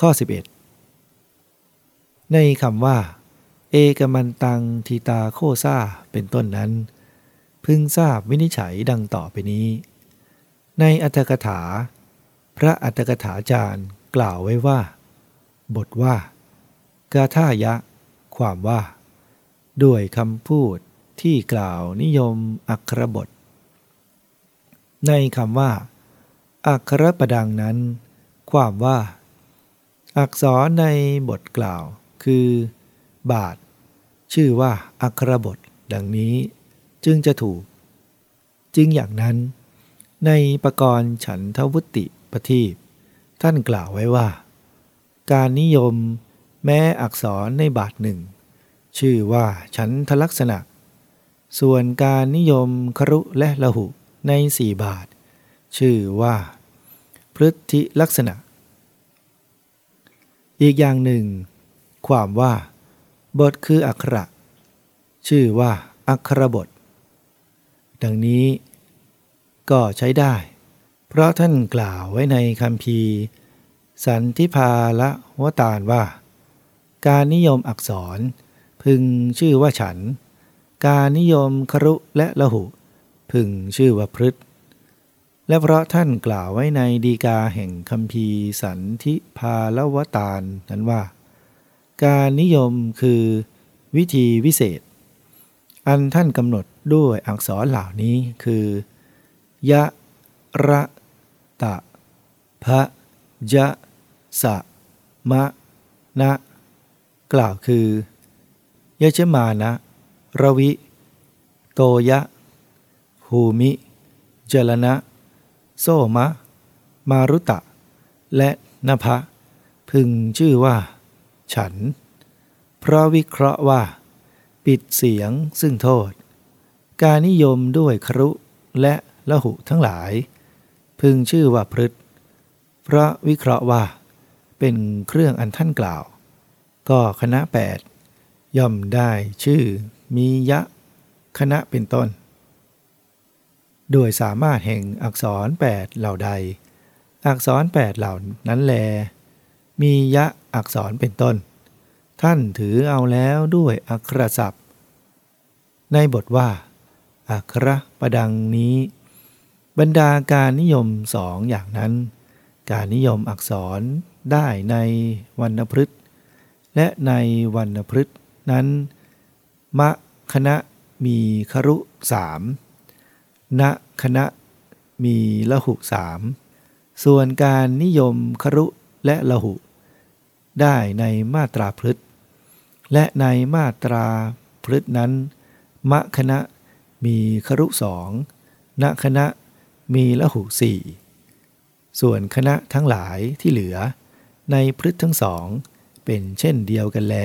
ข้อ 11 ในคำว่า เอกมันตังทีตาโคซาเป็นต้นนั้น พึงทราบวินิจฉัยดังต่อไปนี้ ในอัตถกถา พระอัตถกถาจารย์กล่าวไว้ว่า บทว่ากาธายะ ความว่า ด้วยคำพูดที่กล่าวนิยมอักขรบท ในคำว่า อักขรประดังนั้น ความว่า อักษรในบทกล่าวคือ บาท ชื่อว่าอักรบท ดังนี้ จึงจะถูก จึงอย่างนั้น ในประกรณ์ฉันทวุติปทีปท่านกล่าวไว้ว่า การนิยมแม้อักษรในบาทหนึ่ง ชื่อว่าฉันทลักษณะ ส่วนการนิยมครุและละหุในสี่บาท ชื่อว่า พฤติลักษณะ อีกอย่างหนึ่ง ความว่า บทคืออักระ ชื่อว่าอักรบท ดังนี้ ก็ใช้ได้ เพราะท่านกล่าวไว้ในคำพีสันทิพาละวตารว่า การนิยมอักษร พึงชื่อว่าฉัน การนิยมครุและละหุ พึงชื่อว่าพฤษ และเพราะท่านกล่าวไว้ในดีกาแห่งคำพีสันทิพาละวตารนั้นว่า การนิยมคือวิธีวิเศษ อันท่านกำหนดด้วยอักษรเหล่านี้คือ ยะ ระตะพะยะ สะ มะ นะ กล่าวคือยะเชมานะ ระวิ โตยะ ภูมิ เจรณะ โซมะ มารุตะ และนภะพึงชื่อว่า ฉัน เพราะวิเคราะห์ว่า ปิดเสียงซึ่งโทษ การนิยมด้วยครุและละหุทั้งหลาย พึงชื่อว่าพฤษเพราะวิเคราะห์ว่า เป็นเครื่องอันท่านกล่าว ก็คณะแปดย่อมได้ชื่อมียะ คณะเป็นต้น โดยสามารถแห่งอักษรแปดเหล่าใด อักษรแปดเหล่านั้นแล มียะอักษรเป็นต้น ท่านถือเอาแล้วด้วยอักขรศัพท์ ในบทว่า อักขรประดังนี้ บรรดาการนิยมสองอย่างนั้น การนิยมอักษรได้ในวรรณพฤษและในวรรณพฤษนั้นมะคณะมีครุสาม ณคณะมีละหุสาม ส่วนการนิยมครุและละหุ ได้ในมาตราพฤษและในมาตราพฤษนั้น มะคณะมีครุสองณคณะมีละหุสี่ส่วนคณะทั้งหลายที่เหลือ ในพฤษทั้งสองเป็นเช่นเดียวกันแล